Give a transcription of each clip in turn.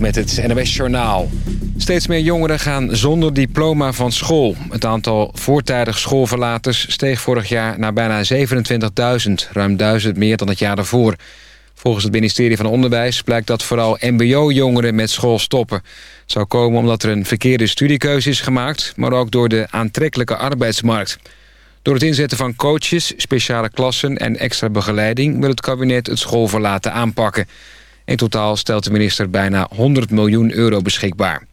Met het NOS Journaal. Steeds meer jongeren gaan zonder diploma van school. Het aantal voortijdig schoolverlaters steeg vorig jaar naar bijna 27.000. Ruim 1000 meer dan het jaar daarvoor. Volgens het ministerie van Onderwijs blijkt dat vooral mbo-jongeren met school stoppen. Het zou komen omdat er een verkeerde studiekeuze is gemaakt... maar ook door de aantrekkelijke arbeidsmarkt. Door het inzetten van coaches, speciale klassen en extra begeleiding... wil het kabinet het schoolverlaten aanpakken. In totaal stelt de minister bijna 100 miljoen euro beschikbaar.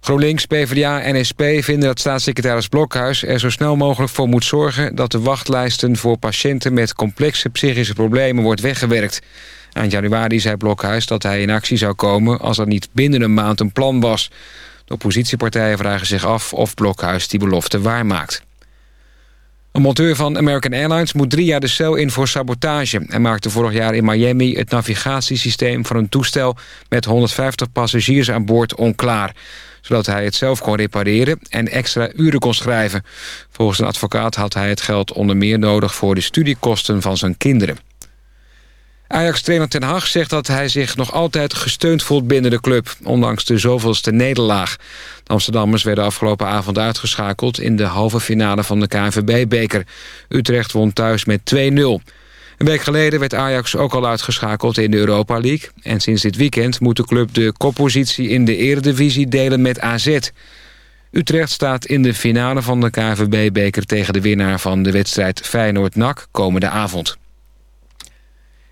GroenLinks, PvdA en SP vinden dat staatssecretaris Blokhuis er zo snel mogelijk voor moet zorgen dat de wachtlijsten voor patiënten met complexe psychische problemen wordt weggewerkt. Eind januari zei Blokhuis dat hij in actie zou komen als er niet binnen een maand een plan was. De oppositiepartijen vragen zich af of Blokhuis die belofte waarmaakt. Een monteur van American Airlines moet drie jaar de cel in voor sabotage... en maakte vorig jaar in Miami het navigatiesysteem van een toestel... met 150 passagiers aan boord onklaar zodat hij het zelf kon repareren en extra uren kon schrijven. Volgens een advocaat had hij het geld onder meer nodig... voor de studiekosten van zijn kinderen. Ajax-trainer Ten Hag zegt dat hij zich nog altijd gesteund voelt binnen de club... ondanks de zoveelste nederlaag. De Amsterdammers werden afgelopen avond uitgeschakeld... in de halve finale van de KNVB-beker. Utrecht won thuis met 2-0. Een week geleden werd Ajax ook al uitgeschakeld in de Europa League. En sinds dit weekend moet de club de koppositie in de eredivisie delen met AZ. Utrecht staat in de finale van de KNVB-beker tegen de winnaar van de wedstrijd Feyenoord-NAC komende avond.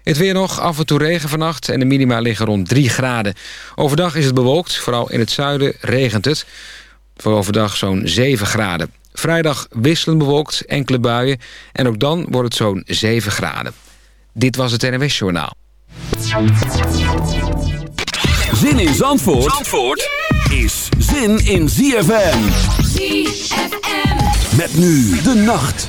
Het weer nog, af en toe regen vannacht en de minima liggen rond 3 graden. Overdag is het bewolkt, vooral in het zuiden regent het. Voor overdag zo'n 7 graden. Vrijdag wisselend bewolkt, enkele buien. En ook dan wordt het zo'n 7 graden. Dit was het NWS Journaal. Zin in Zandvoort, Zandvoort is zin in ZFM. ZFM. Met nu de nacht.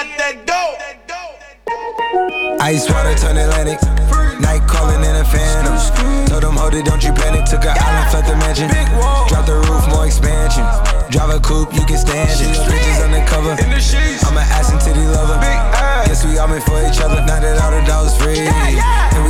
Got that dope. Ice water turn Atlantic. Night calling in a phantom. Told them, hold it, don't you panic. Took a island, left the mansion. Drop the roof, more expansion. Drive a coupe, you can stand it. Bitches undercover. I'm an ass and titty lover. Guess we all meant for each other. Now that all the dogs free. And we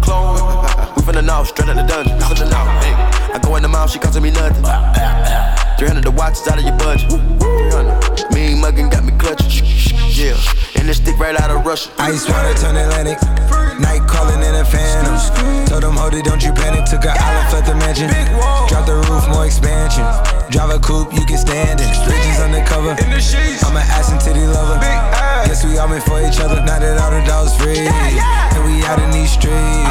Clone. We finna know, straight out the dungeon. Finna know, hey. I go in the mouth, she costing me nothing. 300 the watch is out of your budget. 300. Mean muggin' got me clutching. Yeah, and this stick right out of Russia. Ice water turn Atlantic. Night calling in a phantom. Told them, hold it, don't you panic. Took a island, left the mansion. Drop the roof, more expansion. Drive a coupe, you can stand it. Bridges undercover. I'm an ass and titty lover. Guess we all meant for each other. Now that all the dogs free. And we out in these streets.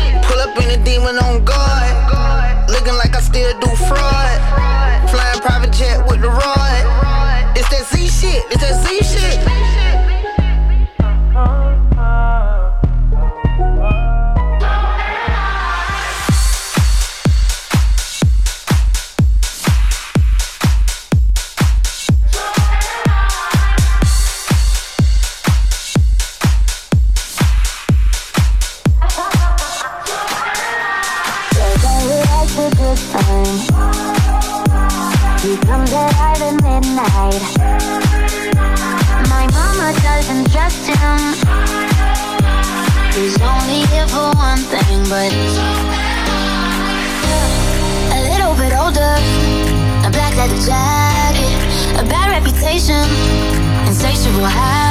Demon on guard. Looking like I still do fraud. Flying private jet with the rod. It's that Z shit, it's that Z midnight. My mama doesn't trust him. He's only here for one thing, but a little bit older, a black leather jacket, a bad reputation, insatiable habit.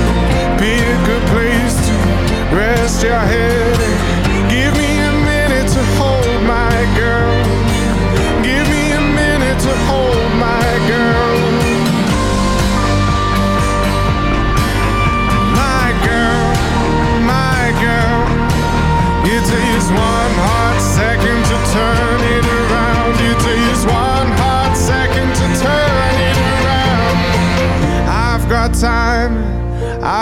be a good place to rest your head. Give me a minute to hold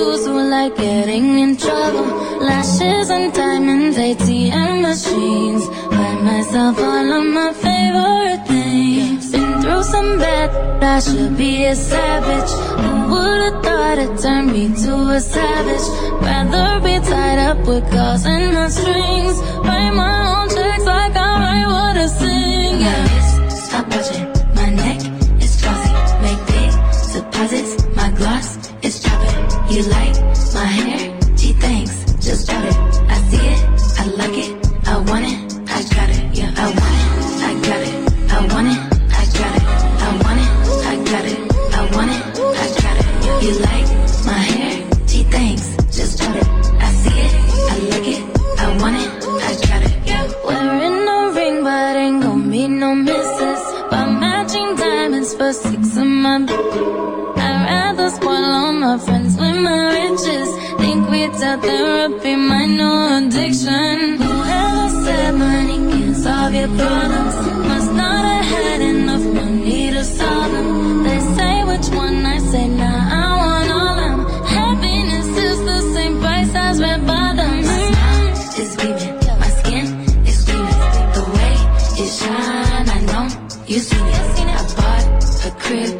Tattoos who like getting in trouble. Lashes and diamonds, ATM machines. Buy myself all of my favorite things. Been through some bad, I should be a savage. Who would've thought it turned me to a savage? Rather be tied up with calls and my strings. Write my own checks like I write what I sing. Yeah, stop watching my neck is glossy. Make big deposits. My riches. Think without therapy, my no addiction. Whoever said money can solve your problems must not have had enough money to solve them. They say which one I say nah, I want all them. Happiness is the same price as red bottoms. My smile is beaming, my skin is gleaming. The way it shine, I know you seen it. I bought a crib,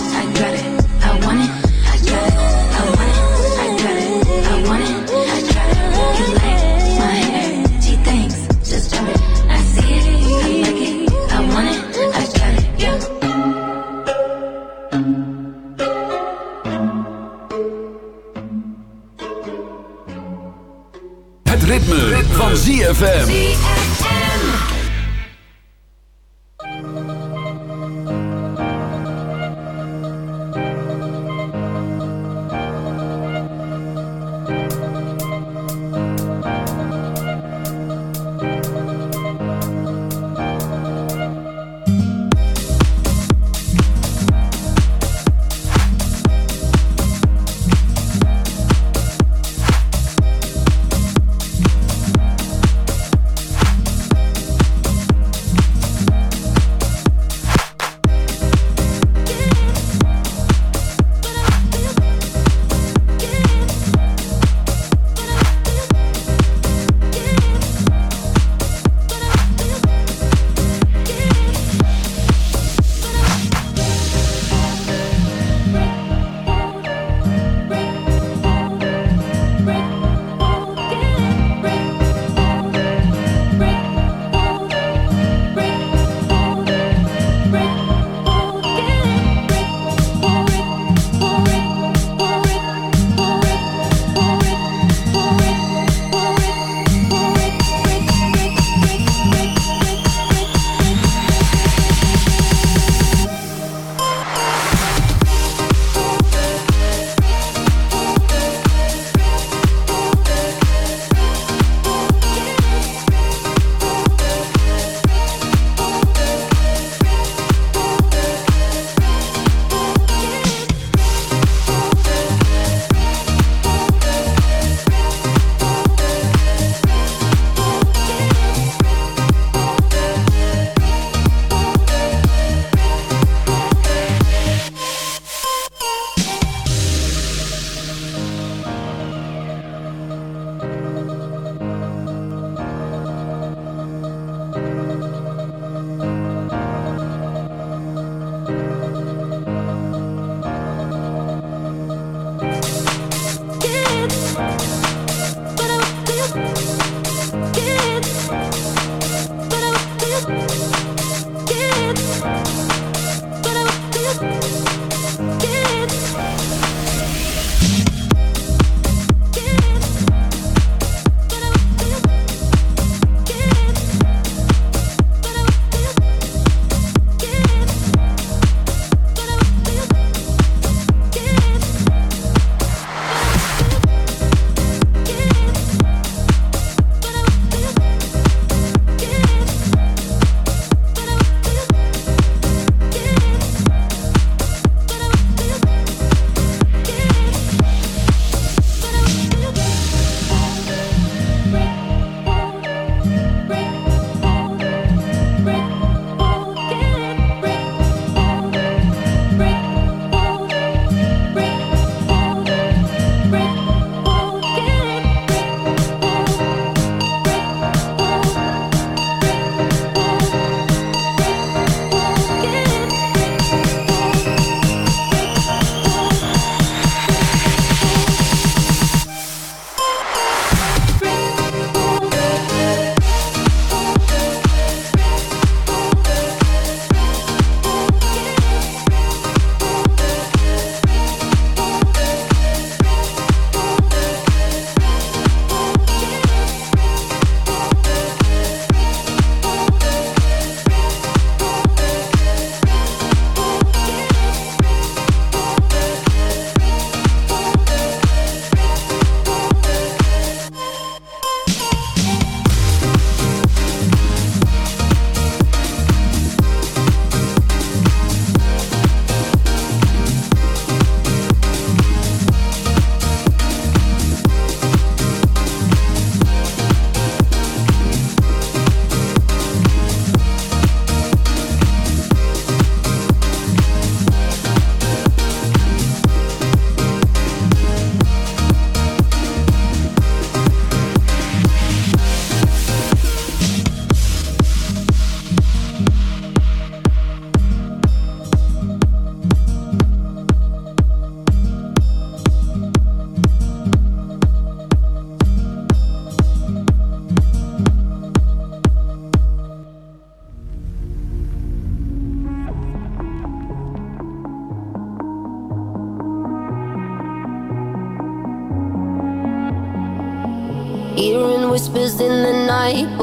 van ZFM.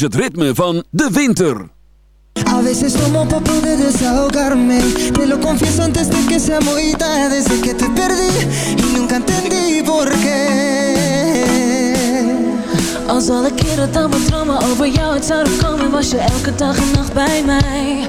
is het ritme van de winter. A veces tomo pa poder desahogarme. Te lo confieso antes de que sea muy tarde. Desde que te perdí y nunca entendí por qué. Als alle keren dan mijn dromen over jou uit zouden komen Was je elke dag en nacht bij mij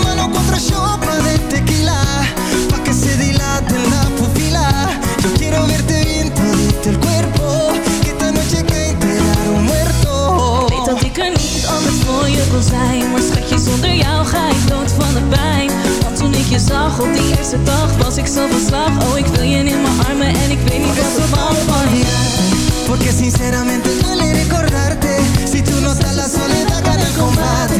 kon zijn. Maar schatje, zonder jou? Ga ik dood van de pijn? Want toen ik je zag op die eerste dag Was ik zo van slag. Oh, ik wil je in mijn armen en ik weet niet wat er van je Porque sinceramente duele recordarte. Si tú no estás la soledad gana el combate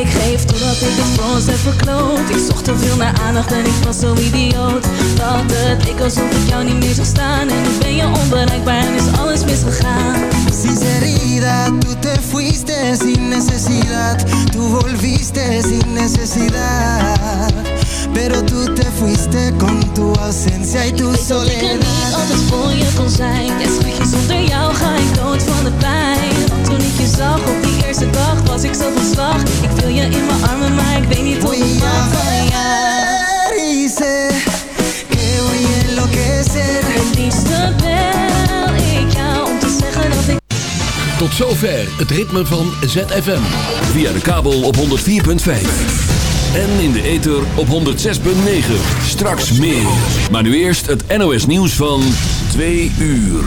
Ik geef totdat ik het voor ons heb verkloot. Ik zocht te veel naar aandacht en ik was zo idioot. Dat het ik alsof ik jou niet meer zag staan. En nu ben je onbereikbaar en is alles misgegaan. Sinceridad, tú te fuiste sin necesidad. Tú volviste sin necesidad. Pero tú te fuiste con tu ausencia y tu Weet dat ik er soledad. niet altijd voor je kon zijn. Ja schatje, zonder jou ga ik dood van de pijn toen ik je zag op die eerste dag was ik zo van slag Ik wil je in mijn armen, maar ik weet niet hoe ik mag van jou que voy a enloquecer Het liefste bel ik jou om te zeggen dat ik Tot zover het ritme van ZFM. Via de kabel op 104.5. En in de ether op 106.9. Straks meer. Maar nu eerst het NOS nieuws van 2 uur.